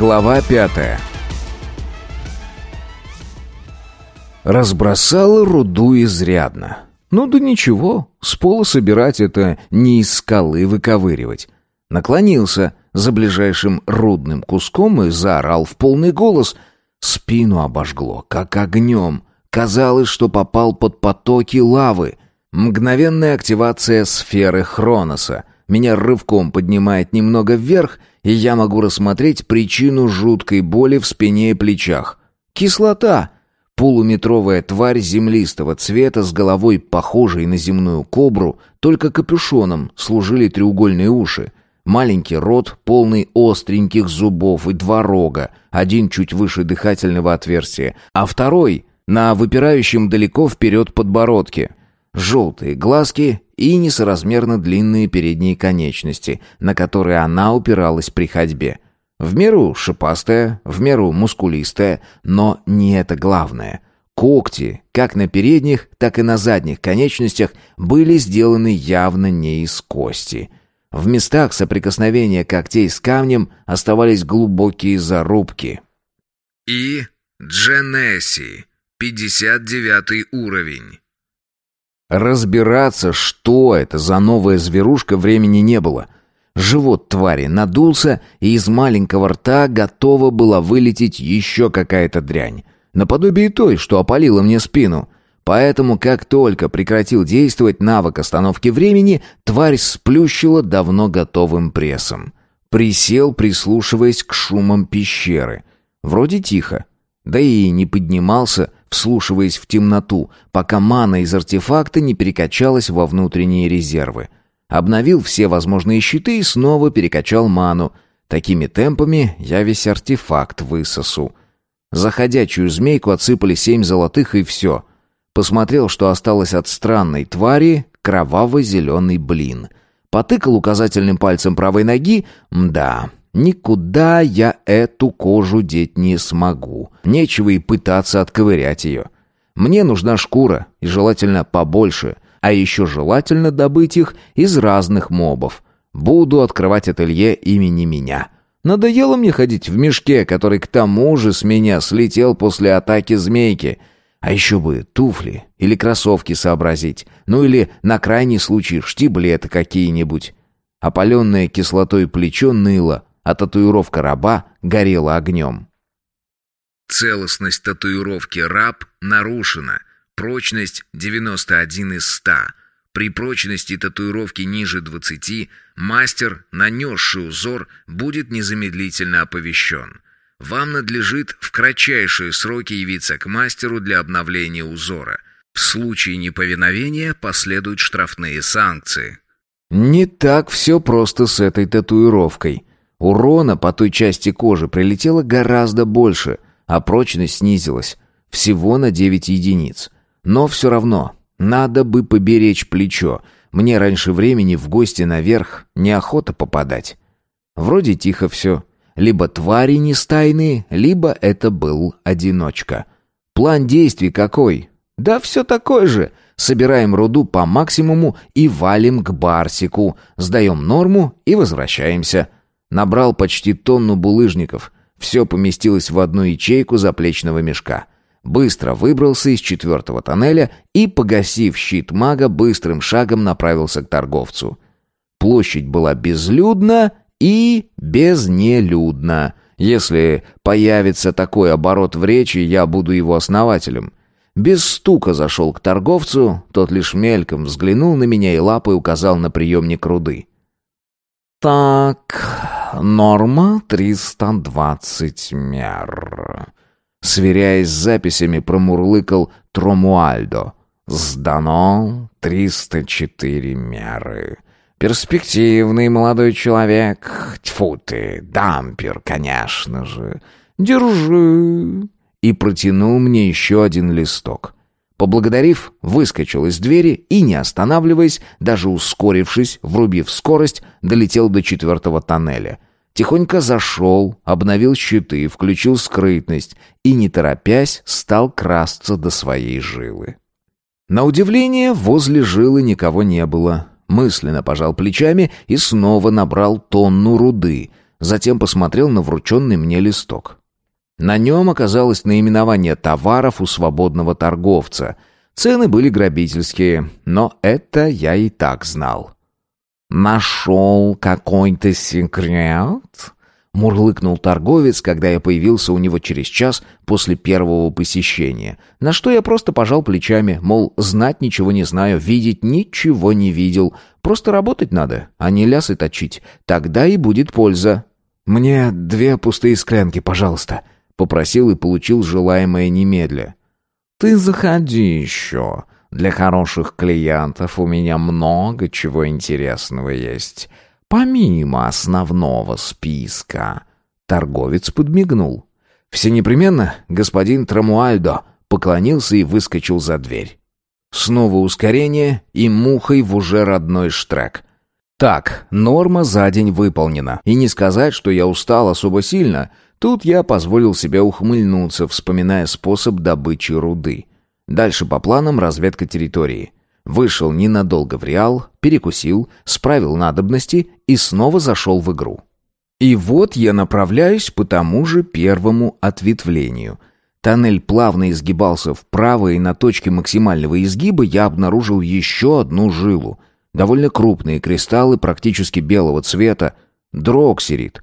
Глава пятая Разбросала руду изрядно. Ну да ничего, с пола собирать это не из скалы выковыривать. Наклонился за ближайшим рудным куском и заорал в полный голос. Спину обожгло, как огнем. Казалось, что попал под потоки лавы. Мгновенная активация сферы Хроноса. Меня рывком поднимает немного вверх, и я могу рассмотреть причину жуткой боли в спине и плечах. Кислота! Полуметровая тварь землистого цвета с головой, похожей на земную кобру, только капюшоном служили треугольные уши. Маленький рот, полный остреньких зубов и два рога, один чуть выше дыхательного отверстия, а второй на выпирающем далеко вперед подбородке. Желтые глазки и несоразмерно длинные передние конечности, на которые она упиралась при ходьбе. В меру шипастая, в меру мускулистая, но не это главное. Когти, как на передних, так и на задних конечностях, были сделаны явно не из кости. В местах соприкосновения когтей с камнем оставались глубокие зарубки. И Дженесси, 59 уровень. Разбираться, что это за новая зверушка, времени не было — Живот твари надулся, и из маленького рта готова была вылететь еще какая-то дрянь. Наподобие той, что опалила мне спину. Поэтому, как только прекратил действовать навык остановки времени, тварь сплющила давно готовым прессом. Присел, прислушиваясь к шумам пещеры. Вроде тихо. Да и не поднимался, вслушиваясь в темноту, пока мана из артефакта не перекачалась во внутренние резервы. Обновил все возможные щиты и снова перекачал ману. Такими темпами я весь артефакт высосу. За ходячую змейку отсыпали семь золотых и все. Посмотрел, что осталось от странной твари, кроваво-зеленый блин. Потыкал указательным пальцем правой ноги. Мда, никуда я эту кожу деть не смогу. Нечего и пытаться отковырять ее. Мне нужна шкура, и желательно побольше — а еще желательно добыть их из разных мобов. Буду открывать ателье имени меня. Надоело мне ходить в мешке, который к тому же с меня слетел после атаки змейки. А еще бы туфли или кроссовки сообразить. Ну или, на крайний случай, штиблеты какие-нибудь. Опаленное кислотой плечо ныло, а татуировка раба горела огнем. Целостность татуировки раб нарушена – Прочность 91 из 100. При прочности татуировки ниже 20 мастер, нанесший узор, будет незамедлительно оповещен. Вам надлежит в кратчайшие сроки явиться к мастеру для обновления узора. В случае неповиновения последуют штрафные санкции. Не так все просто с этой татуировкой. Урона по той части кожи прилетело гораздо больше, а прочность снизилась. Всего на 9 единиц. Но все равно, надо бы поберечь плечо. Мне раньше времени в гости наверх неохота попадать. Вроде тихо все. Либо твари не стайные, либо это был одиночка. План действий какой? Да все такой же. Собираем руду по максимуму и валим к Барсику. Сдаем норму и возвращаемся. Набрал почти тонну булыжников. Все поместилось в одну ячейку заплечного мешка быстро выбрался из четвертого тоннеля и, погасив щит мага, быстрым шагом направился к торговцу. Площадь была безлюдна и безнелюдна. Если появится такой оборот в речи, я буду его основателем. Без стука зашел к торговцу, тот лишь мельком взглянул на меня и лапой указал на приемник руды. «Так, норма 320 мер. Сверяясь с записями, промурлыкал Тромуальдо. «Сдано 304 меры». «Перспективный молодой человек. Тьфу ты, дампер, конечно же. Держи». И протянул мне еще один листок. Поблагодарив, выскочил из двери и, не останавливаясь, даже ускорившись, врубив скорость, долетел до четвертого тоннеля — Тихонько зашел, обновил щиты, включил скрытность и, не торопясь, стал красться до своей жилы. На удивление, возле жилы никого не было. Мысленно пожал плечами и снова набрал тонну руды. Затем посмотрел на врученный мне листок. На нем оказалось наименование товаров у свободного торговца. Цены были грабительские, но это я и так знал. «Нашел какой-то секрет?» Мурлыкнул торговец, когда я появился у него через час после первого посещения. На что я просто пожал плечами, мол, знать ничего не знаю, видеть ничего не видел. Просто работать надо, а не лясы точить. Тогда и будет польза. «Мне две пустые склянки, пожалуйста», — попросил и получил желаемое немедля. «Ты заходи еще. Для хороших клиентов у меня много чего интересного есть». Помимо основного списка. Торговец подмигнул. Все непременно господин Трамуальдо поклонился и выскочил за дверь. Снова ускорение и мухой в уже родной штрек. Так, норма за день выполнена. И не сказать, что я устал особо сильно. Тут я позволил себе ухмыльнуться, вспоминая способ добычи руды. Дальше по планам разведка территории. Вышел ненадолго в Реал, перекусил, справил надобности и снова зашел в игру. И вот я направляюсь по тому же первому ответвлению. Тоннель плавно изгибался вправо, и на точке максимального изгиба я обнаружил еще одну жилу. Довольно крупные кристаллы практически белого цвета. Дроксерит.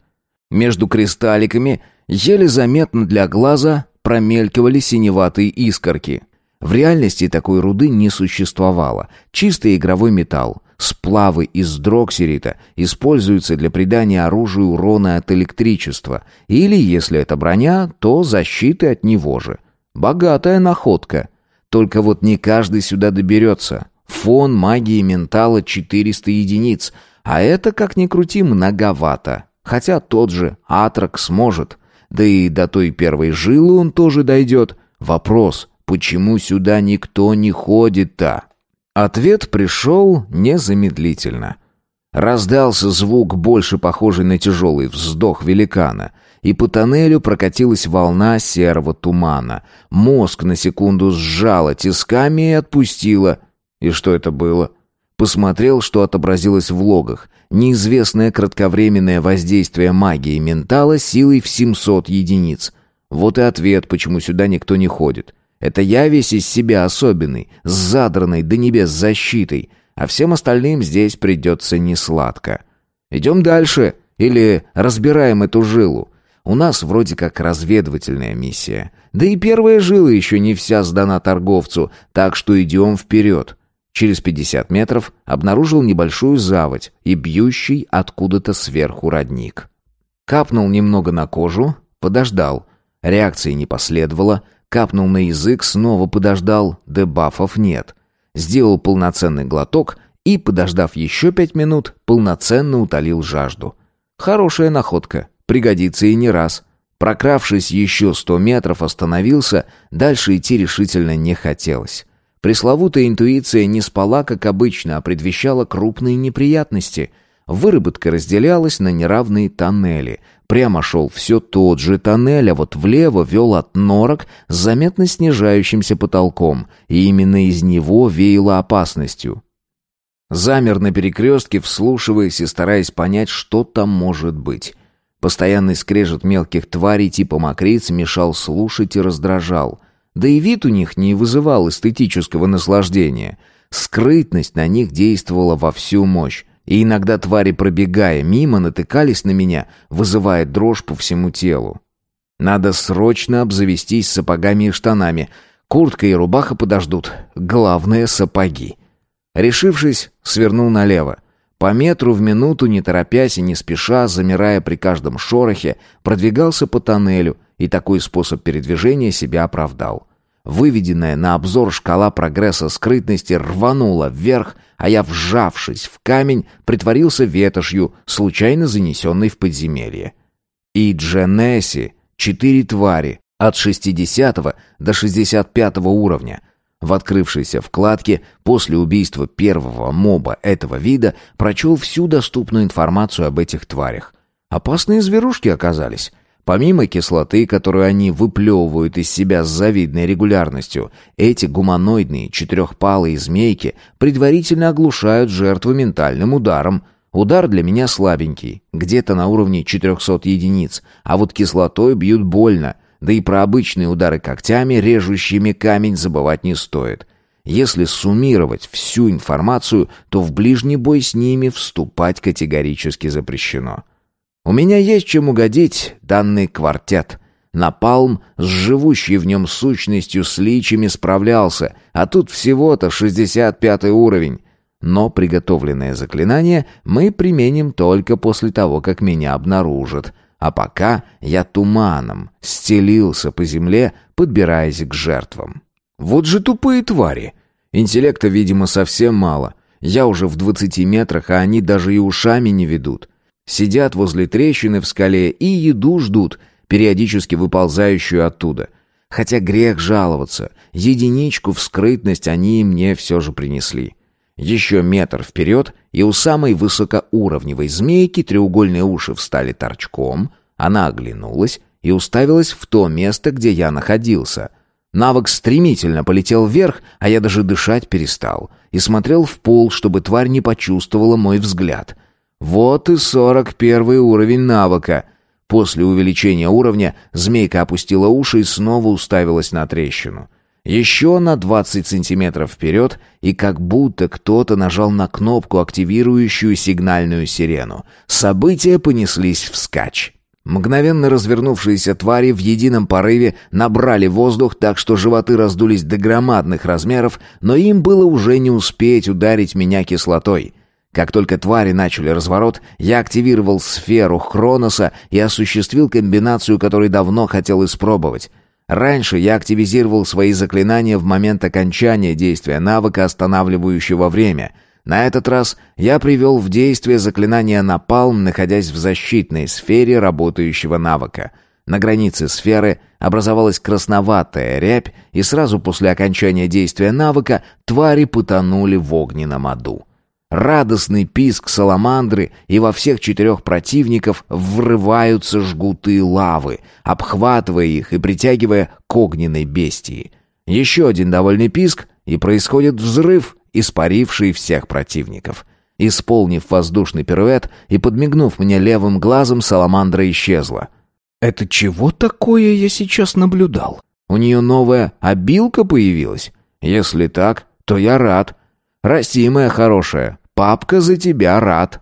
Между кристалликами еле заметно для глаза промелькивали синеватые искорки. В реальности такой руды не существовало. Чистый игровой металл. Сплавы из дроксерита используются для придания оружию урона от электричества. Или, если это броня, то защиты от него же. Богатая находка. Только вот не каждый сюда доберется. Фон магии ментала 400 единиц. А это, как ни крути, многовато. Хотя тот же Атрак сможет. Да и до той первой жилы он тоже дойдет. Вопрос, почему сюда никто не ходит-то? Ответ пришел незамедлительно. Раздался звук, больше похожий на тяжелый вздох великана, и по тоннелю прокатилась волна серого тумана. Мозг на секунду сжало тисками и отпустило. И что это было? Посмотрел, что отобразилось в логах. Неизвестное кратковременное воздействие магии ментала силой в 700 единиц. Вот и ответ, почему сюда никто не ходит. Это я весь из себя особенный, с задранной до небес защитой, а всем остальным здесь придется несладко. Идем дальше или разбираем эту жилу. У нас вроде как разведывательная миссия. Да и первая жила еще не вся сдана торговцу, так что идем вперед. Через 50 метров обнаружил небольшую заводь и бьющий откуда-то сверху родник. Капнул немного на кожу, подождал. Реакции не последовало — Капнул на язык, снова подождал, дебафов нет. Сделал полноценный глоток и, подождав еще пять минут, полноценно утолил жажду. Хорошая находка, пригодится и не раз. Прокравшись еще сто метров, остановился, дальше идти решительно не хотелось. Пресловутая интуиция не спала, как обычно, а предвещала крупные неприятности — Выработка разделялась на неравные тоннели. Прямо шел все тот же тоннель, а вот влево вел от норок с заметно снижающимся потолком, и именно из него веяло опасностью. Замер на перекрестке, вслушиваясь и стараясь понять, что там может быть. Постоянный скрежет мелких тварей типа мокриц мешал слушать и раздражал. Да и вид у них не вызывал эстетического наслаждения. Скрытность на них действовала во всю мощь. И иногда твари, пробегая мимо, натыкались на меня, вызывая дрожь по всему телу. Надо срочно обзавестись сапогами и штанами. Куртка и рубаха подождут. Главное — сапоги. Решившись, свернул налево. По метру в минуту, не торопясь и не спеша, замирая при каждом шорохе, продвигался по тоннелю, и такой способ передвижения себя оправдал. Выведенная на обзор шкала прогресса скрытности рванула вверх, а я, вжавшись в камень, притворился ветошью, случайно занесенной в подземелье. И Дженесси — четыре твари, от 60 до 65 уровня. В открывшейся вкладке после убийства первого моба этого вида прочел всю доступную информацию об этих тварях. Опасные зверушки оказались. Помимо кислоты, которую они выплевывают из себя с завидной регулярностью, эти гуманоидные четырехпалые змейки предварительно оглушают жертву ментальным ударом. Удар для меня слабенький, где-то на уровне 400 единиц, а вот кислотой бьют больно, да и про обычные удары когтями, режущими камень, забывать не стоит. Если суммировать всю информацию, то в ближний бой с ними вступать категорически запрещено. У меня есть чем угодить данный квартет. Напалм с живущей в нем сущностью с личами справлялся, а тут всего-то 65 уровень. Но приготовленное заклинание мы применим только после того, как меня обнаружат. А пока я туманом стелился по земле, подбираясь к жертвам. Вот же тупые твари. Интеллекта, видимо, совсем мало. Я уже в двадцати метрах, а они даже и ушами не ведут. Сидят возле трещины в скале и еду ждут, периодически выползающую оттуда. Хотя грех жаловаться, единичку в скрытность они мне все же принесли. Еще метр вперед, и у самой высокоуровневой змейки треугольные уши встали торчком, она оглянулась и уставилась в то место, где я находился. Навык стремительно полетел вверх, а я даже дышать перестал, и смотрел в пол, чтобы тварь не почувствовала мой взгляд. Вот и сорок первый уровень навыка. После увеличения уровня змейка опустила уши и снова уставилась на трещину. Еще на 20 сантиметров вперед, и как будто кто-то нажал на кнопку, активирующую сигнальную сирену. События понеслись вскачь. Мгновенно развернувшиеся твари в едином порыве набрали воздух так, что животы раздулись до громадных размеров, но им было уже не успеть ударить меня кислотой. Как только твари начали разворот, я активировал сферу Хроноса и осуществил комбинацию, которую давно хотел испробовать — Раньше я активизировал свои заклинания в момент окончания действия навыка, останавливающего время. На этот раз я привел в действие заклинание «Напалм», находясь в защитной сфере работающего навыка. На границе сферы образовалась красноватая рябь, и сразу после окончания действия навыка твари потонули в огненном аду. Радостный писк саламандры, и во всех четырех противников врываются жгуты лавы, обхватывая их и притягивая к огненной бестии. Еще один довольный писк, и происходит взрыв, испаривший всех противников. Исполнив воздушный пируэт и подмигнув мне левым глазом, саламандра исчезла. «Это чего такое я сейчас наблюдал? У нее новая обилка появилась? Если так, то я рад». «Расти, моя хорошая, папка за тебя рад».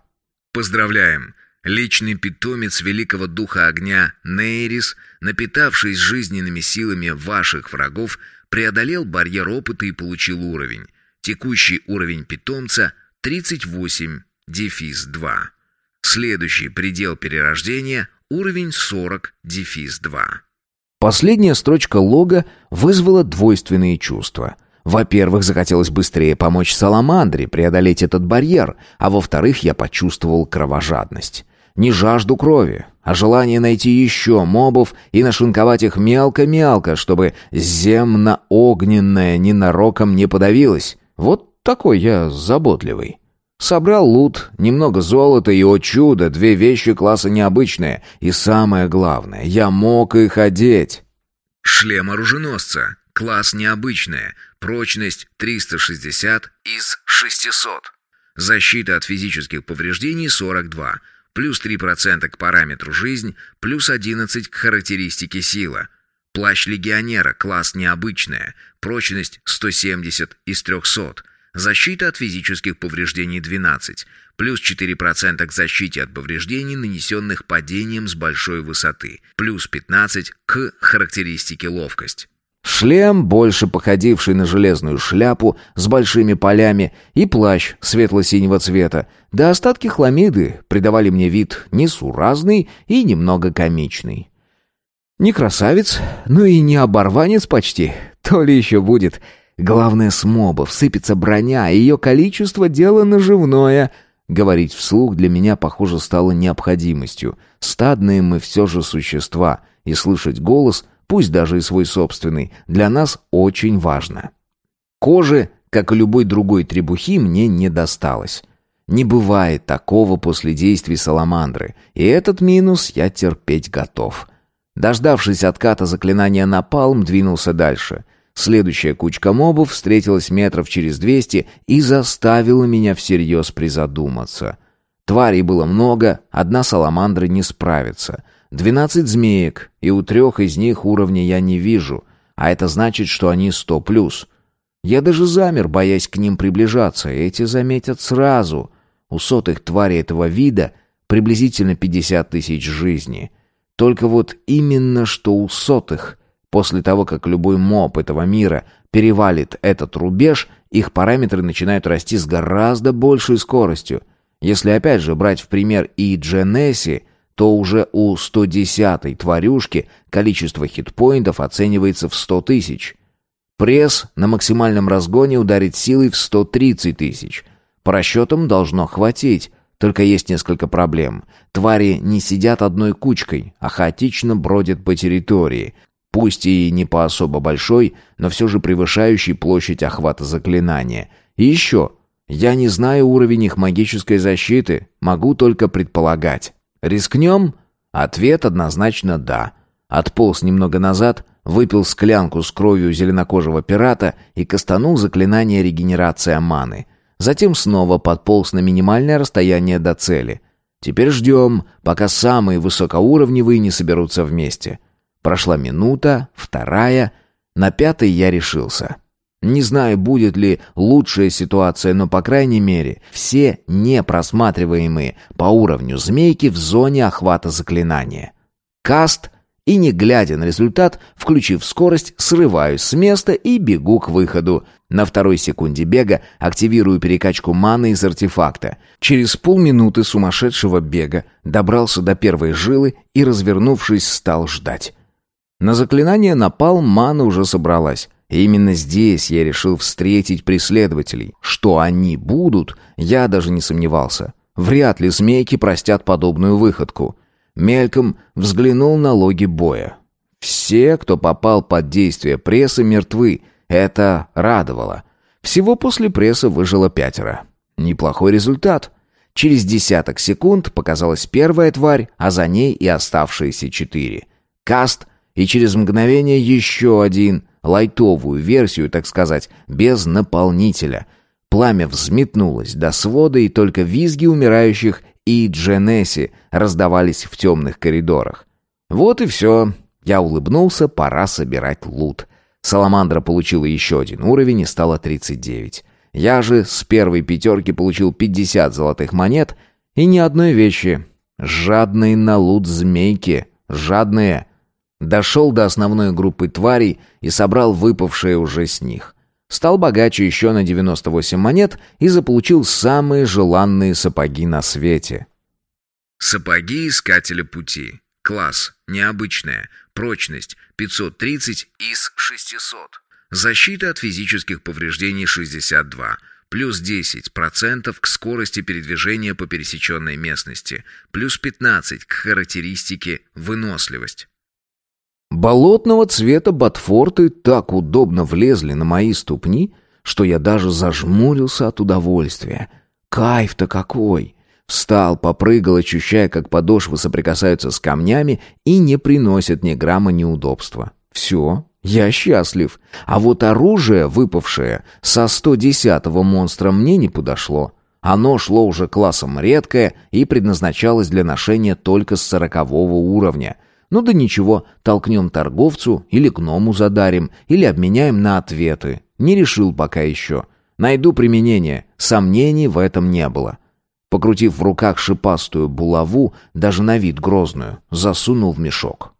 «Поздравляем! Личный питомец великого духа огня Нейрис, напитавшись жизненными силами ваших врагов, преодолел барьер опыта и получил уровень. Текущий уровень питомца 38, дефис 2. Следующий предел перерождения – уровень 40, дефис 2. Последняя строчка лога вызвала двойственные чувства – во-первых, захотелось быстрее помочь Саламандре преодолеть этот барьер, а во-вторых, я почувствовал кровожадность. Не жажду крови, а желание найти еще мобов и нашинковать их мелко-мелко, чтобы земно-огненное ненароком не подавилось. Вот такой я заботливый. Собрал лут, немного золота и, о чудо, две вещи класса необычные. И самое главное, я мог их одеть. Шлем оруженосца. Класс необычная. Прочность 360 из 600. Защита от физических повреждений 42. Плюс 3% к параметру жизнь, плюс 11 к характеристике сила. Плащ легионера, класс необычная. Прочность 170 из 300. Защита от физических повреждений 12. Плюс 4% к защите от повреждений, нанесенных падением с большой высоты. Плюс 15 к характеристике ловкость. Шлем, больше походивший на железную шляпу с большими полями, и плащ светло-синего цвета, да остатки хламиды придавали мне вид несуразный и немного комичный. Не красавец, но и не оборванец почти, то ли еще будет. Главное, с мобов сыпется броня, и ее количество — дело наживное. Говорить вслух для меня, похоже, стало необходимостью. Стадные мы все же существа, и слышать голос — пусть даже и свой собственный, для нас очень важно. Кожи, как и любой другой требухи, мне не досталось. Не бывает такого после действий саламандры, и этот минус я терпеть готов. Дождавшись отката заклинания напалм, двинулся дальше. Следующая кучка мобов встретилась метров через двести и заставила меня всерьез призадуматься. Тварей было много, одна саламандра не справится. Двенадцать змеек, и у трех из них уровня я не вижу, а это значит, что они сто плюс. Я даже замер, боясь к ним приближаться, эти заметят сразу. У сотых тварей этого вида приблизительно пятьдесят тысяч жизней. Только вот именно что у сотых, после того, как любой моб этого мира перевалит этот рубеж, их параметры начинают расти с гораздо большей скоростью. Если опять же брать в пример и Дженесси, то уже у 110-й тварюшки количество хитпоинтов оценивается в 100 тысяч. Пресс на максимальном разгоне ударит силой в 130 тысяч. По расчетам должно хватить, только есть несколько проблем. Твари не сидят одной кучкой, а хаотично бродят по территории, пусть и не по особо большой, но все же превышающей площадь охвата заклинания. И еще, я не знаю уровень их магической защиты, могу только предполагать. Рискнем? Ответ однозначно «да». Отполз немного назад, выпил склянку с кровью зеленокожего пирата и кастанул заклинание регенерация маны. Затем снова подполз на минимальное расстояние до цели. Теперь ждем, пока самые высокоуровневые не соберутся вместе. Прошла минута, вторая. На пятой я решился. Не знаю, будет ли лучшая ситуация, но, по крайней мере, все непросматриваемые по уровню змейки в зоне охвата заклинания. Каст и, не глядя на результат, включив скорость, срываюсь с места и бегу к выходу. На второй секунде бега активирую перекачку маны из артефакта. Через полминуты сумасшедшего бега добрался до первой жилы и, развернувшись, стал ждать. На заклинание напал, мана уже собралась. И именно здесь я решил встретить преследователей. Что они будут, я даже не сомневался. Вряд ли змейки простят подобную выходку. Мельком взглянул на логи боя. Все, кто попал под действие прессы, мертвы. Это радовало. Всего после пресса выжило пятеро. Неплохой результат. Через десяток секунд показалась первая тварь, а за ней и оставшиеся четыре. Каст, и через мгновение еще один, лайтовую версию, так сказать, без наполнителя. Пламя взметнулось до свода, и только визги умирающих и Дженесси раздавались в темных коридорах. Вот и все. Я улыбнулся, пора собирать лут. Саламандра получила еще один уровень и стала 39. Я же с первой пятерки получил 50 золотых монет и ни одной вещи. Жадные на лут змейки. Жадные. Дошел до основной группы тварей и собрал выпавшие уже с них. Стал богаче еще на 98 монет и заполучил самые желанные сапоги на свете. Сапоги Искателя Пути. Класс. Необычная. Прочность. 530 из 600. Защита от физических повреждений 62. Плюс 10% к скорости передвижения по пересеченной местности. Плюс 15 к характеристике выносливость. Болотного цвета ботфорты так удобно влезли на мои ступни, что я даже зажмурился от удовольствия. Кайф-то какой! Встал, попрыгал, ощущая, как подошвы соприкасаются с камнями и не приносят ни грамма неудобства. Все, я счастлив. А вот оружие, выпавшее со 110-го монстра, мне не подошло. Оно шло уже классом редкое и предназначалось для ношения только с 40-го уровня. Ну да ничего, толкнем торговцу или гному задарим, или обменяем на ответы. Не решил пока еще. Найду применение, сомнений в этом не было. Покрутив в руках шипастую булаву, даже на вид грозную, засунул в мешок.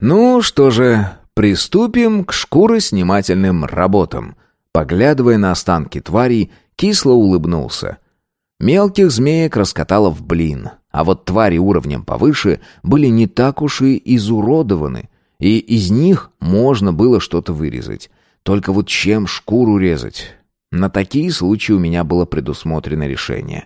Ну что же, приступим к шкуроснимательным работам. Поглядывая на останки тварей, кисло улыбнулся. Мелких змеек раскатало в блин, а вот твари уровнем повыше были не так уж и изуродованы, и из них можно было что-то вырезать. Только вот чем шкуру резать? На такие случаи у меня было предусмотрено решение.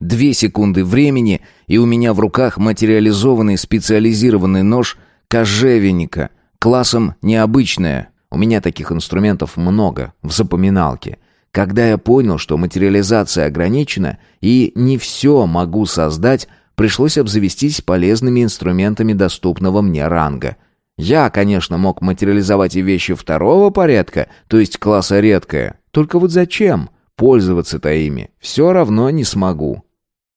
Две секунды времени, и у меня в руках материализованный специализированный нож кожевенника, классом необычная. У меня таких инструментов много, в запоминалке. Когда я понял, что материализация ограничена и не все могу создать, пришлось обзавестись полезными инструментами доступного мне ранга. Я, конечно, мог материализовать и вещи второго порядка, то есть класса редкое. Только вот зачем? Пользоваться-то ими все равно не смогу.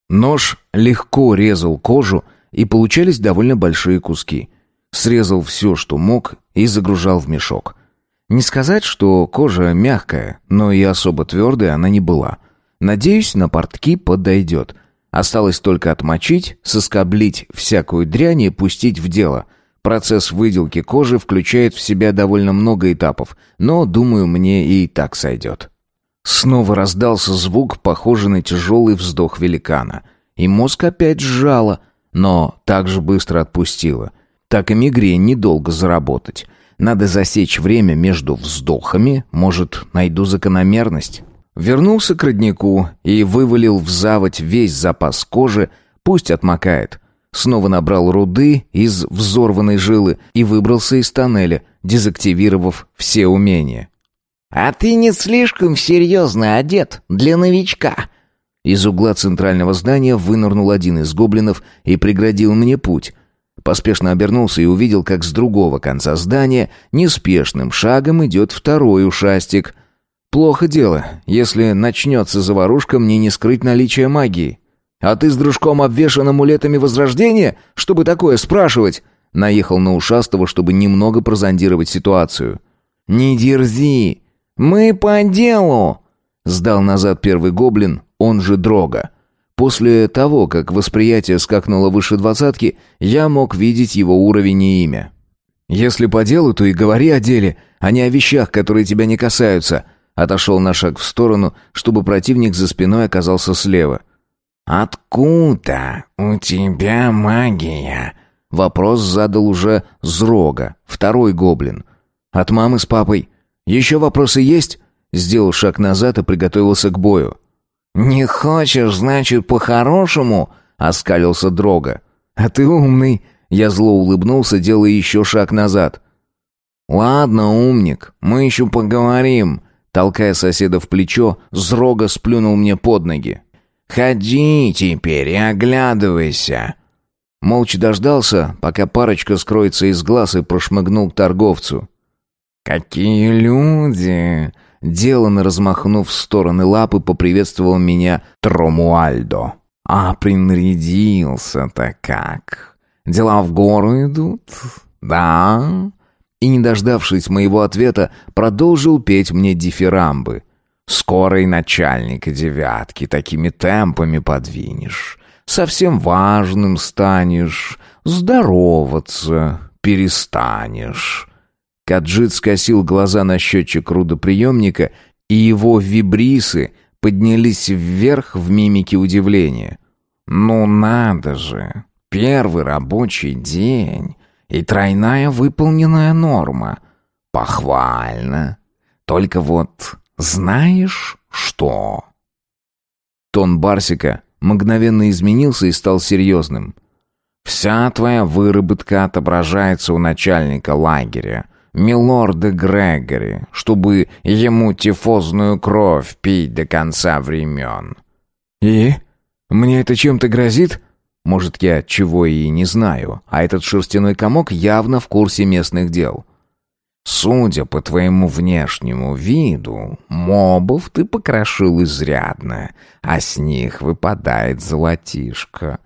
Нож легко резал кожу, и получались довольно большие куски. Срезал все, что мог, и загружал в мешок. Не сказать, что кожа мягкая, но и особо твердая она не была. Надеюсь, на портки подойдет. Осталось только отмочить, соскоблить всякую дрянь и пустить в дело. Процесс выделки кожи включает в себя довольно много этапов, но, думаю, мне и так сойдет. Снова раздался звук, похожий на тяжелый вздох великана. И мозг опять сжало, но так же быстро отпустило. Так и мигрень недолго заработать. Надо засечь время между вздохами, может, найду закономерность. Вернулся к роднику и вывалил в заводь весь запас кожи, пусть отмокает. Снова набрал руды из взорванной жилы и выбрался из тоннеля, дезактивировав все умения. «А ты не слишком серьезно одет для новичка?» Из угла центрального здания вынырнул один из гоблинов и преградил мне путь. Поспешно обернулся и увидел, как с другого конца здания неспешным шагом идет второй ушастик. Плохо дело. Если начнется заварушка, мне не скрыть наличие магии. «А ты с дружком обвешан амулетами Возрождения? Чтобы такое спрашивать?» Наехал на ушастого, чтобы немного прозондировать ситуацию. «Не дерзи! Мы по делу!» Сдал назад первый гоблин, он же Дрога. После того, как восприятие скакнуло выше двадцатки, я мог видеть его уровень и имя. «Если по делу, то и говори о деле, а не о вещах, которые тебя не касаются», отошел на шаг в сторону, чтобы противник за спиной оказался слева. «Откуда у тебя магия?» Вопрос задал уже Зрога, второй гоблин. «От мамы с папой. Еще вопросы есть?» Сделал шаг назад и приготовился к бою. «Не хочешь, значит, по-хорошему?» — оскалился Дрога. «А ты умный!» — я зло улыбнулся, делая еще шаг назад. «Ладно, умник, мы еще поговорим», — толкая соседа в плечо, Зрога сплюнул мне под ноги. «Ходи теперь и оглядывайся!» Молча дождался, пока парочка скроется из глаз и прошмыгнул к торговцу. «Какие люди!» Делано размахнув в стороны лапы, поприветствовал меня Тромуальдо. «А принарядился-то как? Дела в гору идут? Да?» И, не дождавшись моего ответа, продолжил петь мне дифирамбы. «Скоро и начальника девятки такими темпами подвинешь. Совсем важным станешь, здороваться перестанешь». Каджит скосил глаза на счетчик рудоприемника, и его вибрисы поднялись вверх в мимике удивления. «Ну надо же! Первый рабочий день и тройная выполненная норма. Похвально. Только вот знаешь что?» Тон Барсика мгновенно изменился и стал серьезным. «Вся твоя выработка отображается у начальника лагеря милорда Грегори, чтобы ему тифозную кровь пить до конца времен». «И? Мне это чем-то грозит?» Может, я чего и не знаю, а этот шерстяной комок явно в курсе местных дел. «Судя по твоему внешнему виду, мобов ты покрошил изрядно, а с них выпадает золотишко.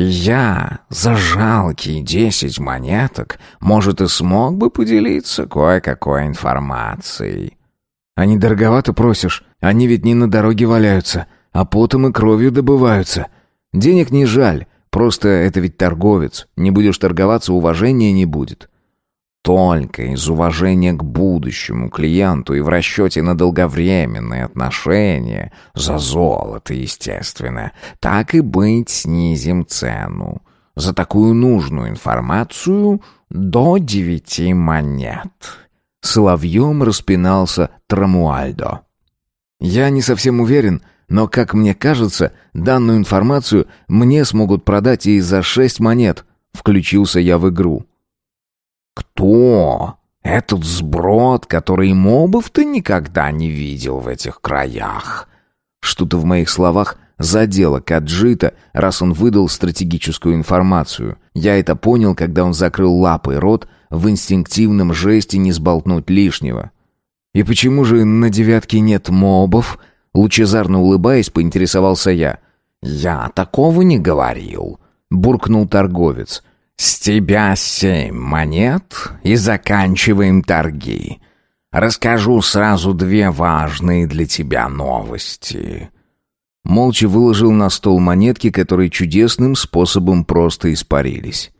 Я за жалкие десять монеток, может, и смог бы поделиться кое-какой информацией. Они дороговато просишь, они ведь не на дороге валяются, а потом и кровью добываются. Денег не жаль, просто это ведь торговец, не будешь торговаться, уважения не будет. Только из уважения к будущему клиенту и в расчете на долговременные отношения, за золото, естественно, так и быть снизим цену. За такую нужную информацию до девяти монет. Соловьем распинался Трамуальдо. «Я не совсем уверен, но, как мне кажется, данную информацию мне смогут продать и за шесть монет», — включился я в игру. «Кто? Этот сброд, который мобов ты никогда не видел в этих краях?» Что-то в моих словах задело Каджита, раз он выдал стратегическую информацию. Я это понял, когда он закрыл лапой рот в инстинктивном жесте не сболтнуть лишнего. «И почему же на девятке нет мобов?» Лучезарно улыбаясь, поинтересовался я. «Я такого не говорил», — буркнул торговец. «С тебя семь монет и заканчиваем торги. Расскажу сразу две важные для тебя новости». Молча выложил на стол монетки, которые чудесным способом просто испарились.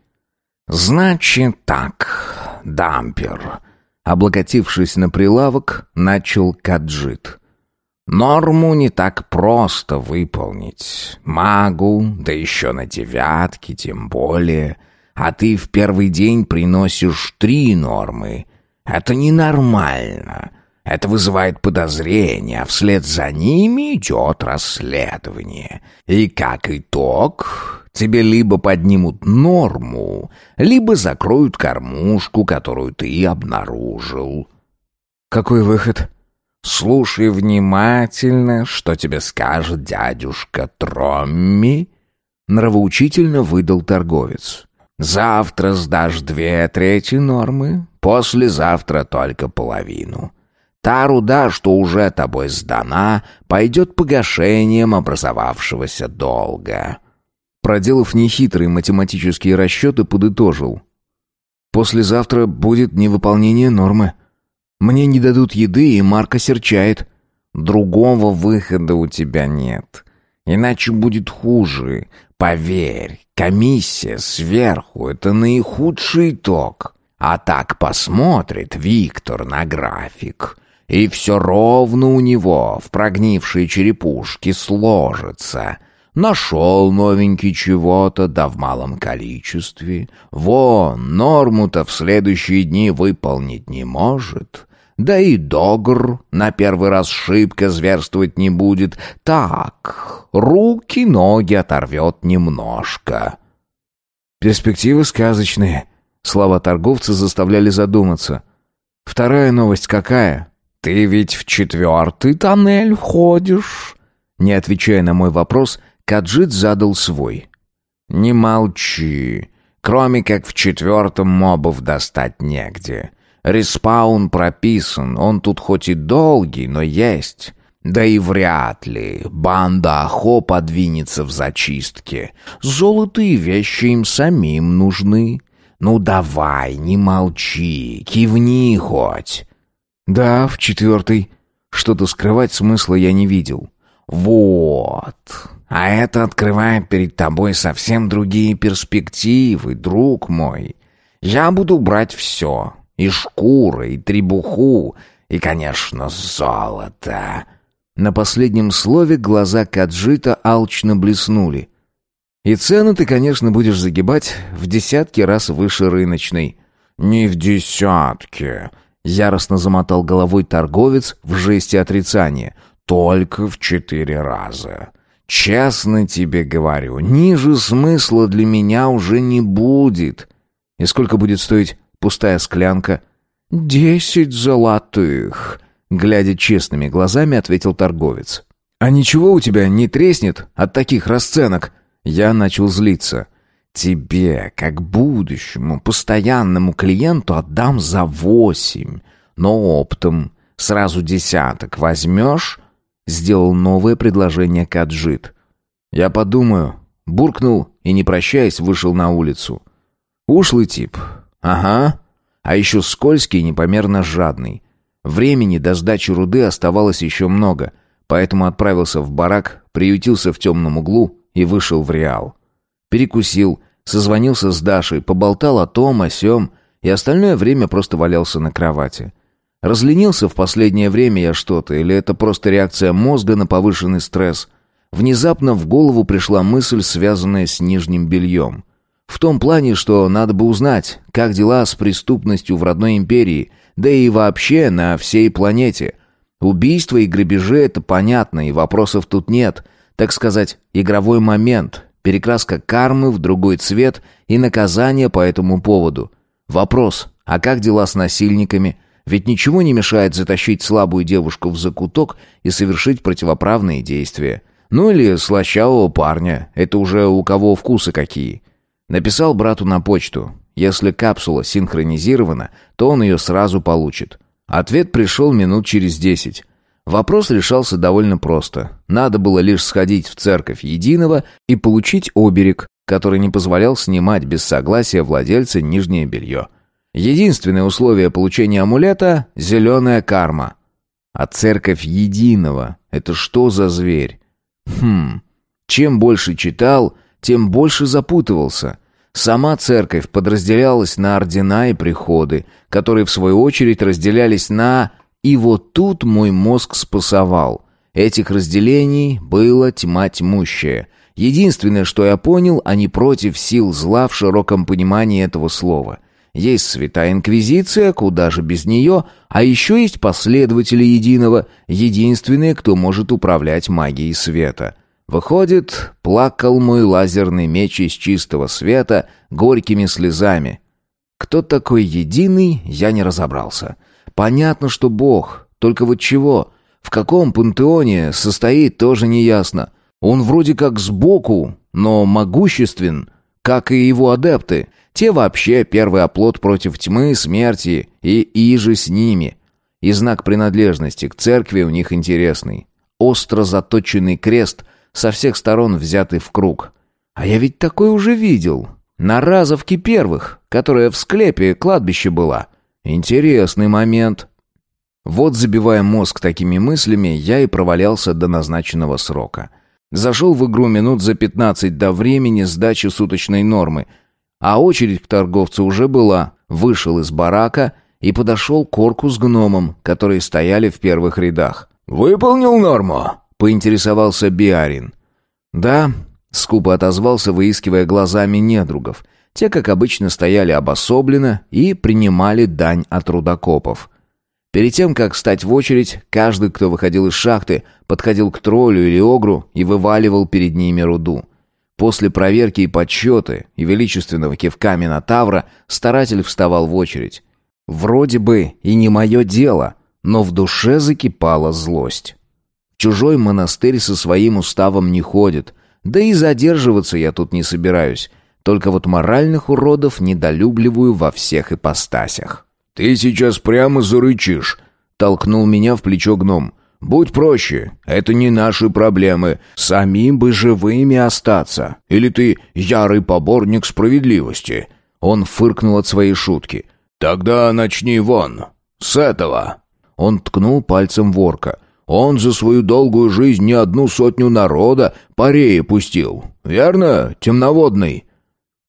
«Значит так, дампер», — облокотившись на прилавок, начал каджит. «Норму не так просто выполнить. Магу, да еще на девятке, тем более. А ты в первый день приносишь три нормы. Это ненормально. Это вызывает подозрения, а вслед за ними идет расследование. И как итог, тебе либо поднимут норму, либо закроют кормушку, которую ты обнаружил. Какой выход? Слушай внимательно, что тебе скажет дядюшка Тромми. Нравоучительно выдал торговец. Завтра сдашь две трети нормы, послезавтра только половину. Та руда, что уже тобой сдана, пойдет погашением образовавшегося долга». Проделав нехитрые математические расчеты, подытожил. «Послезавтра будет невыполнение нормы. Мне не дадут еды, и Марка серчает. Другого выхода у тебя нет. Иначе будет хуже. Поверь, комиссия сверху — это наихудший итог. А так посмотрит Виктор на график. И все ровно у него в прогнившей черепушке сложится. Нашел новенький чего-то, да в малом количестве. Вон, норму-то в следующие дни выполнить не может. Да и Догр на первый раз шибко зверствовать не будет. Так, руки-ноги оторвет немножко. Перспективы сказочные. Слова торговца заставляли задуматься. Вторая новость какая? «Ты ведь в четвертый тоннель входишь?» Не отвечая на мой вопрос, Каджит задал свой. «Не молчи. Кроме как в четвертом мобов достать негде. Респаун прописан, он тут хоть и долгий, но есть. Да и вряд ли банда Ахо подвинется в зачистке. Золотые вещи им самим нужны. Ну давай, не молчи, кивни хоть». «Да, в четвертый. Что-то скрывать смысла я не видел». «Вот. А это открывает перед тобой совсем другие перспективы, друг мой. Я буду брать все. И шкуры, и требуху, и, конечно, золото». На последнем слове глаза Каджита алчно блеснули. «И цену ты, конечно, будешь загибать в десятки раз выше рыночной». «Не в десятки. Яростно замотал головой торговец в жесте отрицания. «Только в четыре раза. Честно тебе говорю, ниже смысла для меня уже не будет». «И сколько будет стоить пустая склянка?» «Десять золотых», — глядя честными глазами, ответил торговец. «А ничего у тебя не треснет от таких расценок?» Я начал злиться. Тебе, как будущему, постоянному клиенту отдам за восемь, но оптом сразу десяток возьмешь?» Сделал новое предложение Каджит. «Я подумаю». Буркнул и, не прощаясь, вышел на улицу. Ушлый тип. Ага. А еще скользкий и непомерно жадный. Времени до сдачи руды оставалось еще много, поэтому отправился в барак, приютился в темном углу и вышел в Реал. Перекусил, созвонился с Дашей, поболтал о том, о сём, и остальное время просто валялся на кровати. Разленился в последнее время я что-то, или это просто реакция мозга на повышенный стресс? Внезапно в голову пришла мысль, связанная с нижним бельем. В том плане, что надо бы узнать, как дела с преступностью в родной империи, да и вообще на всей планете. Убийства и грабежи — это понятно, и вопросов тут нет. Так сказать, игровой момент, перекраска кармы в другой цвет и наказание по этому поводу. Вопрос, а как дела с насильниками? Ведь ничего не мешает затащить слабую девушку в закуток и совершить противоправные действия. Ну или слащавого парня, это уже у кого вкусы какие. Написал брату на почту. Если капсула синхронизирована, то он ее сразу получит. Ответ пришел минут через десять. Вопрос решался довольно просто. Надо было лишь сходить в церковь Единого и получить оберег, который не позволял снимать без согласия владельца нижнее белье. Единственное условие получения амулета — зеленая карма. А церковь Единого — это что за зверь? Хм, чем больше читал, тем больше запутывался. Сама церковь подразделялась на ордена и приходы, которые в свою очередь разделялись на и вот тут мой мозг спасовал. Этих разделений было тьма тьмущая. Единственное, что я понял, они против сил зла в широком понимании этого слова. Есть святая инквизиция, куда же без нее, а еще есть последователи единого, единственные, кто может управлять магией света. Выходит, плакал мой лазерный меч из чистого света горькими слезами. Кто такой единый, я не разобрался. Понятно, что Бог, только вот чего? В каком пантеоне состоит, тоже неясно. Он вроде как сбоку, но могуществен, как и его адепты. Те вообще первый оплот против тьмы, смерти и иже с ними. И знак принадлежности к церкви у них интересный. Остро заточенный крест, со всех сторон взятый в круг. А я ведь такой уже видел. На разовке первых, которая в склепе кладбище была. Интересный момент. Вот забивая мозг такими мыслями, я и провалялся до назначенного срока. Зашел в игру минут за 15 до времени сдачи суточной нормы, а очередь к торговцу уже была. Вышел из барака и подошел к орку с гномом, которые стояли в первых рядах. «Выполнил норму?» — поинтересовался Биарин. «Да», — скупо отозвался, выискивая глазами недругов — те, как обычно, стояли обособленно и принимали дань от рудокопов. Перед тем, как встать в очередь, каждый, кто выходил из шахты, подходил к троллю или огру и вываливал перед ними руду. После проверки и подсчеты и величественного кивка Минотавра старатель вставал в очередь. Вроде бы и не мое дело, но в душе закипала злость. Чужой монастырь со своим уставом не ходит, да и задерживаться я тут не собираюсь. Только вот моральных уродов недолюбливаю во всех ипостасях. «Ты сейчас прямо зарычишь», — толкнул меня в плечо гном. «Будь проще, это не наши проблемы. Самим бы живыми остаться. Или ты ярый поборник справедливости?» Он фыркнул от своей шутки. «Тогда начни вон, с этого». Он ткнул пальцем ворка. «Он за свою долгую жизнь не одну сотню народа парея пустил. Верно, темноводный?»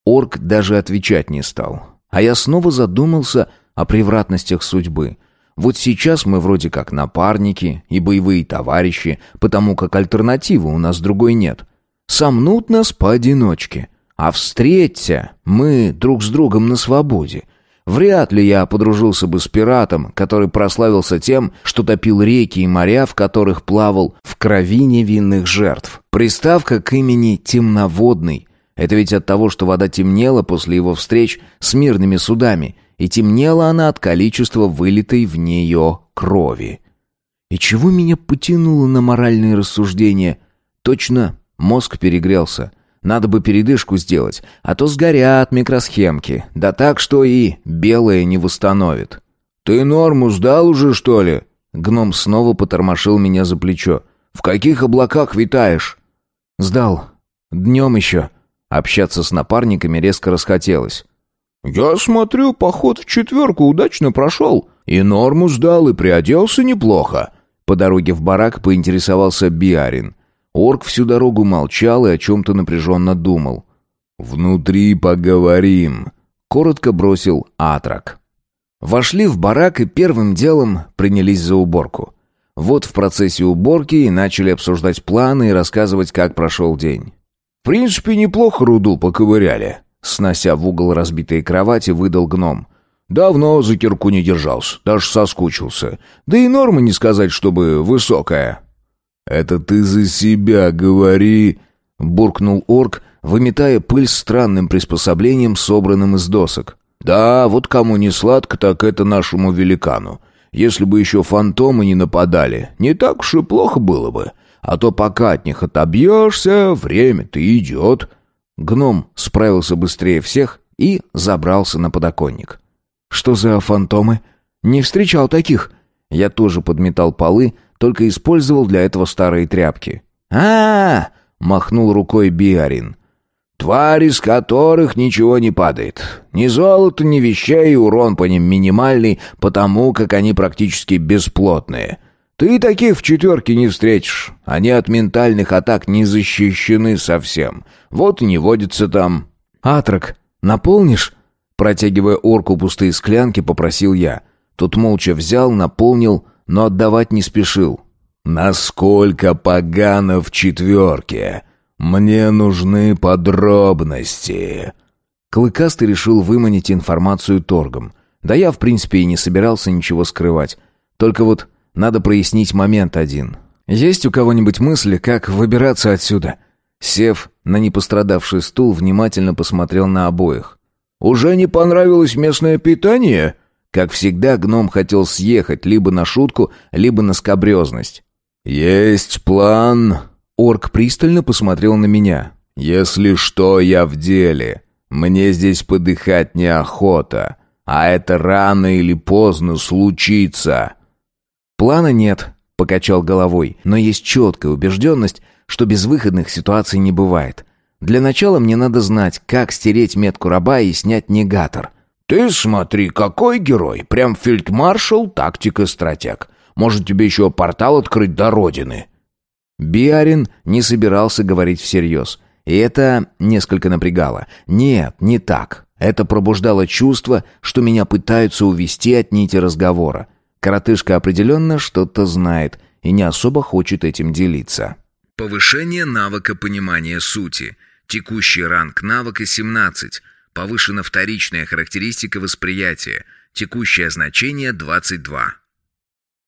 Орк даже отвечать не стал. А я снова задумался о превратностях судьбы. Вот сейчас мы вроде как напарники и боевые товарищи, потому как альтернативы у нас другой нет. Сомнут нас поодиночке. А встреться мы друг с другом на свободе. Вряд ли я подружился бы с пиратом, который прославился тем, что топил реки и моря, в которых плавал в крови невинных жертв. Приставка к имени «темноводный» Это ведь от того, что вода темнела после его встреч с мирными судами, и темнела она от количества вылитой в нее крови. И чего меня потянуло на моральные рассуждения? Точно, мозг перегрелся. Надо бы передышку сделать, а то сгорят микросхемки. Да так, что и белое не восстановит. «Ты норму сдал уже, что ли?» Гном снова потормошил меня за плечо. «В каких облаках витаешь?» «Сдал. Днем еще». Общаться с напарниками резко расхотелось. «Я смотрю, поход в четверку удачно прошел. И норму сдал, и приоделся неплохо». По дороге в барак поинтересовался Биарин. Орк всю дорогу молчал и о чем-то напряженно думал. «Внутри поговорим», — коротко бросил Атрак. Вошли в барак и первым делом принялись за уборку. Вот в процессе уборки и начали обсуждать планы и рассказывать, как прошел день. «В принципе, неплохо руду поковыряли», — снося в угол разбитые кровати, выдал гном. «Давно за кирку не держался, даже соскучился. Да и норма не сказать, чтобы высокая». «Это ты за себя говори», — буркнул орк, выметая пыль странным приспособлением, собранным из досок. «Да, вот кому не сладко, так это нашему великану. Если бы еще фантомы не нападали, не так уж и плохо было бы а то пока от них отобьешься, время-то идет». Гном справился быстрее всех и забрался на подоконник. «Что за фантомы? Не встречал таких». Я тоже подметал полы, только использовал для этого старые тряпки. а, -а, -а махнул рукой Биарин. Твари, с которых ничего не падает. Ни золота, ни вещей, урон по ним минимальный, потому как они практически бесплотные. Ты таких в четверке не встретишь. Они от ментальных атак не защищены совсем. Вот и не водится там. «Атрак, наполнишь?» Протягивая орку пустые склянки, попросил я. Тот молча взял, наполнил, но отдавать не спешил. «Насколько погано в четверке!» «Мне нужны подробности». Клыкастый решил выманить информацию торгом. Да я, в принципе, и не собирался ничего скрывать. Только вот надо прояснить момент один. Есть у кого-нибудь мысли, как выбираться отсюда? Сев на непострадавший стул, внимательно посмотрел на обоих. «Уже не понравилось местное питание?» Как всегда, гном хотел съехать либо на шутку, либо на скобрезность. «Есть план», Орк пристально посмотрел на меня. «Если что, я в деле. Мне здесь подыхать неохота. А это рано или поздно случится». «Плана нет», — покачал головой, «но есть четкая убежденность, что безвыходных ситуаций не бывает. Для начала мне надо знать, как стереть метку раба и снять негатор». «Ты смотри, какой герой! Прям фельдмаршал, тактика-стратег. Может, тебе еще портал открыть до родины?» Биарин не собирался говорить всерьез. И это несколько напрягало. Нет, не так. Это пробуждало чувство, что меня пытаются увести от нити разговора. Коротышка определенно что-то знает и не особо хочет этим делиться. Повышение навыка понимания сути. Текущий ранг навыка 17. Повышена вторичная характеристика восприятия. Текущее значение 22.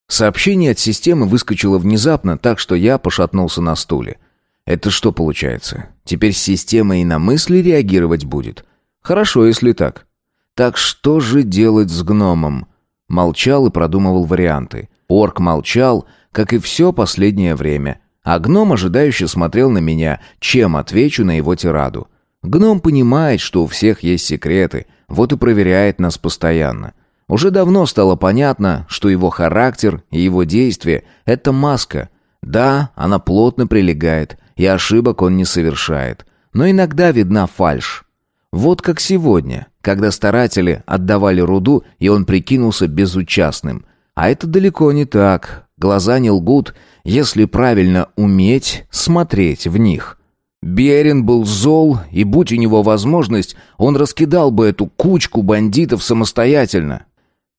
Сообщение от системы выскочило внезапно, так что я пошатнулся на стуле. Это что получается? Теперь система и на мысли реагировать будет? Хорошо, если так. Так что же делать с гномом? Молчал и продумывал варианты. Орк молчал, как и все последнее время. А гном ожидающе смотрел на меня, чем отвечу на его тираду. Гном понимает, что у всех есть секреты, вот и проверяет нас постоянно. Уже давно стало понятно, что его характер и его действия — это маска. Да, она плотно прилегает, и ошибок он не совершает. Но иногда видна фальшь. Вот как сегодня, когда старатели отдавали руду, и он прикинулся безучастным. А это далеко не так. Глаза не лгут, если правильно уметь смотреть в них. Берин был зол, и будь у него возможность, он раскидал бы эту кучку бандитов самостоятельно.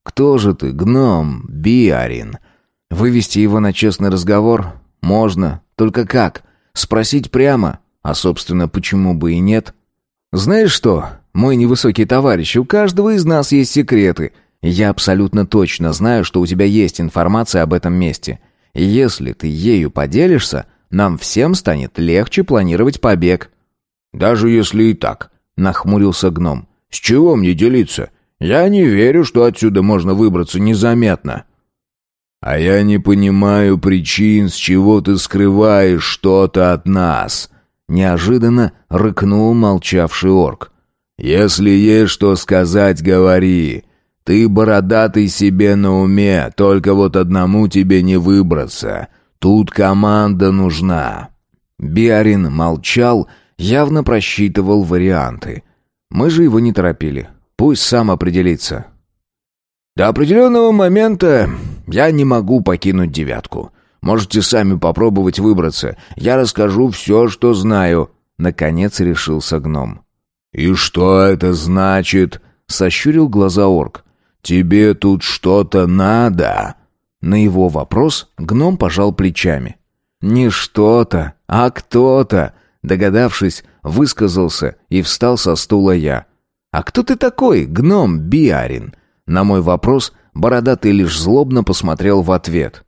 «Кто же ты, гном, Биарин?» «Вывести его на честный разговор? Можно. Только как? Спросить прямо? А, собственно, почему бы и нет?» «Знаешь что, мой невысокий товарищ, у каждого из нас есть секреты. Я абсолютно точно знаю, что у тебя есть информация об этом месте. Если ты ею поделишься, нам всем станет легче планировать побег». «Даже если и так», — нахмурился гном. «С чего мне делиться? Я не верю, что отсюда можно выбраться незаметно». «А я не понимаю причин, с чего ты скрываешь что-то от нас», — неожиданно рыкнул молчавший орк. «Если есть что сказать, говори. Ты бородатый себе на уме, только вот одному тебе не выбраться. Тут команда нужна». Биарин молчал, явно просчитывал варианты. Мы же его не торопили. Пусть сам определится. До определенного момента я не могу покинуть девятку. Можете сами попробовать выбраться. Я расскажу все, что знаю. Наконец решился гном. И что это значит? Сощурил глаза орк. Тебе тут что-то надо? На его вопрос гном пожал плечами. Не что-то, а кто-то. Догадавшись, высказался и встал со стула я. «А кто ты такой, гном Биарин?» На мой вопрос бородатый лишь злобно посмотрел в ответ.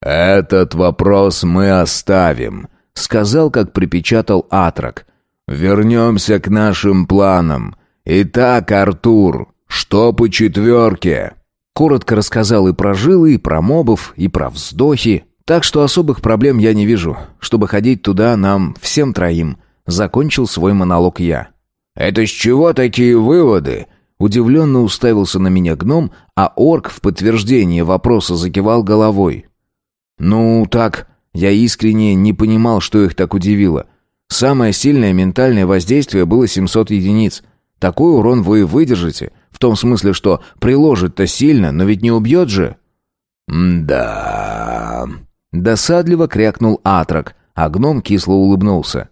«Этот вопрос мы оставим», — сказал, как припечатал Атрак. «Вернемся к нашим планам. Итак, Артур, что по четверке?» Коротко рассказал и про жилы, и про мобов, и про вздохи. Так что особых проблем я не вижу. Чтобы ходить туда, нам всем троим. Закончил свой монолог я. «Это с чего такие выводы?» Удивленно уставился на меня гном, а орк в подтверждение вопроса закивал головой. Ну, так, я искренне не понимал, что их так удивило. Самое сильное ментальное воздействие было 700 единиц. Такой урон вы выдержите, в том смысле, что приложит-то сильно, но ведь не убьет же. «Да...» Досадливо крякнул Атрак, а гном кисло улыбнулся.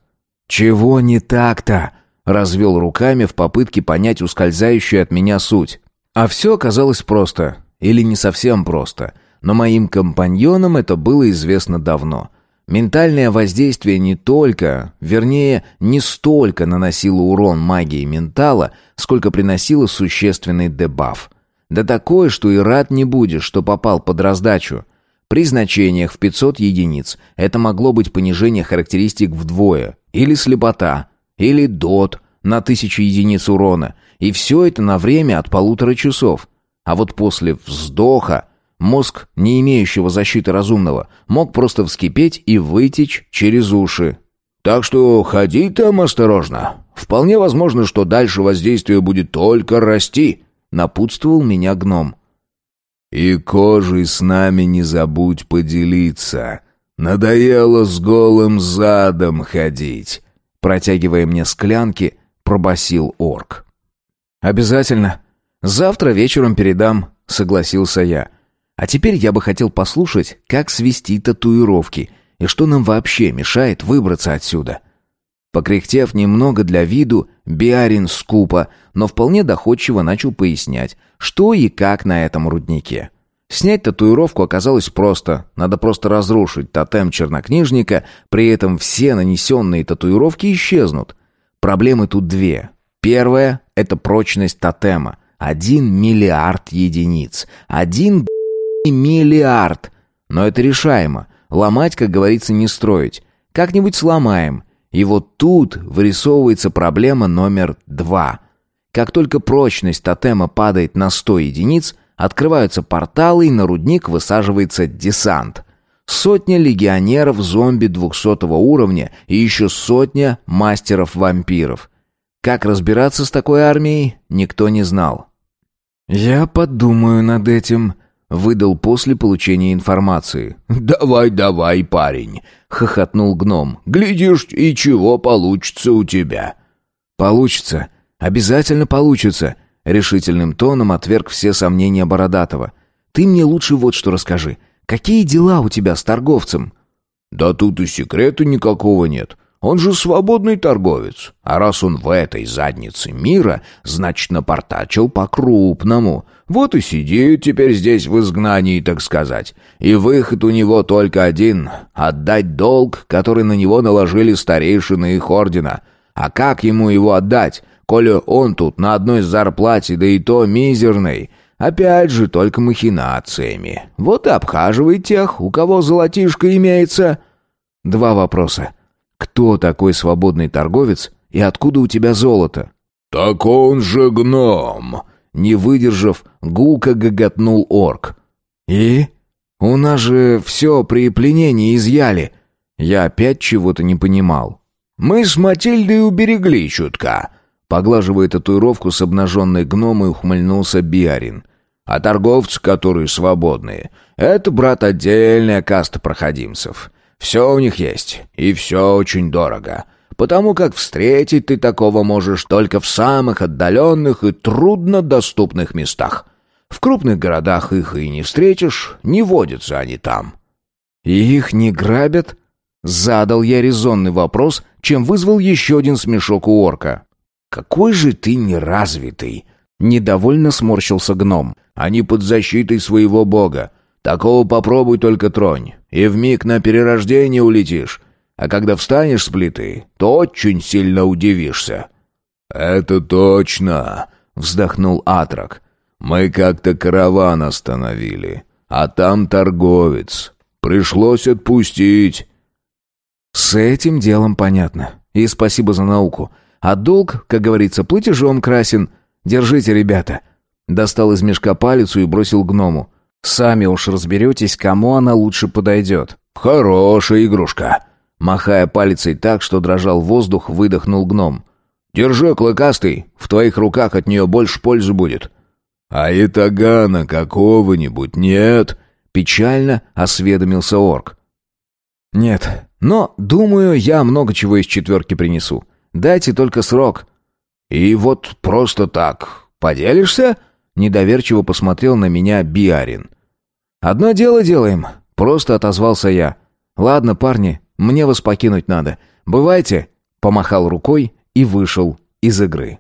«Чего не так-то?» Развел руками в попытке понять ускользающую от меня суть. А все оказалось просто. Или не совсем просто. Но моим компаньонам это было известно давно. Ментальное воздействие не только, вернее, не столько наносило урон магии ментала, сколько приносило существенный дебаф. Да такое, что и рад не будешь, что попал под раздачу. При значениях в 500 единиц это могло быть понижение характеристик вдвое, или слепота, или дот на 1000 единиц урона, и все это на время от полутора часов. А вот после вздоха мозг, не имеющего защиты разумного, мог просто вскипеть и вытечь через уши. «Так что ходи там осторожно. Вполне возможно, что дальше воздействие будет только расти», — напутствовал меня гном. «И кожей с нами не забудь поделиться. Надоело с голым задом ходить», — протягивая мне склянки, пробасил орк. «Обязательно. Завтра вечером передам», — согласился я. «А теперь я бы хотел послушать, как свести татуировки и что нам вообще мешает выбраться отсюда». Покряхтев немного для виду, Биарин скупо, но вполне доходчиво начал пояснять, что и как на этом руднике. Снять татуировку оказалось просто. Надо просто разрушить тотем чернокнижника, при этом все нанесенные татуировки исчезнут. Проблемы тут две. Первая — это прочность тотема. Один миллиард единиц. Один миллиард. Но это решаемо. Ломать, как говорится, не строить. Как-нибудь сломаем. И вот тут вырисовывается проблема номер два. Как только прочность тотема падает на 100 единиц, открываются порталы и на рудник высаживается десант. Сотня легионеров зомби 200 уровня и еще сотня мастеров-вампиров. Как разбираться с такой армией, никто не знал. «Я подумаю над этим», — выдал после получения информации. «Давай, давай, парень», — хохотнул гном. «Глядишь, и чего получится у тебя». «Получится. Обязательно получится», — решительным тоном отверг все сомнения Бородатого. «Ты мне лучше вот что расскажи. Какие дела у тебя с торговцем?» «Да тут и секрета никакого нет. Он же свободный торговец. А раз он в этой заднице мира, значит, напортачил по-крупному. Вот и сидит теперь здесь в изгнании, так сказать. И выход у него только один — отдать долг, который на него наложили старейшины их ордена. А как ему его отдать, коли он тут на одной зарплате, да и то мизерной?» Опять же, только махинациями. Вот и обхаживай тех, у кого золотишко имеется. Два вопроса. Кто такой свободный торговец и откуда у тебя золото? Так он же гном. Не выдержав, гулко гоготнул орк. И? У нас же все при пленении изъяли. Я опять чего-то не понимал. Мы с Матильдой уберегли чутка. Поглаживая татуировку с обнаженной гномой, ухмыльнулся Биарин. А торговцы, которые свободные, это, брат, отдельная каста проходимцев. Все у них есть, и все очень дорого. Потому как встретить ты такого можешь только в самых отдаленных и труднодоступных местах. В крупных городах их и не встретишь, не водятся они там. И их не грабят? Задал я резонный вопрос, чем вызвал еще один смешок у орка. «Какой же ты неразвитый!» Недовольно сморщился гном. «Они под защитой своего бога. Такого попробуй только тронь, и вмиг на перерождение улетишь. А когда встанешь с плиты, то очень сильно удивишься». «Это точно!» — вздохнул Атрак. «Мы как-то караван остановили, а там торговец. Пришлось отпустить». «С этим делом понятно. И спасибо за науку. А долг, как говорится, платежом красен. Держите, ребята». Достал из мешка палицу и бросил гному. «Сами уж разберетесь, кому она лучше подойдет». «Хорошая игрушка». Махая палицей так, что дрожал воздух, выдохнул гном. «Держи, клыкастый, в твоих руках от нее больше пользы будет». «А и тагана какого-нибудь нет?» Печально осведомился орк. «Нет, но, думаю, я много чего из четверки принесу. Дайте только срок». «И вот просто так поделишься?» Недоверчиво посмотрел на меня Биарин. «Одно дело делаем», — просто отозвался я. «Ладно, парни, мне вас покинуть надо. Бывайте!» Помахал рукой и вышел из игры.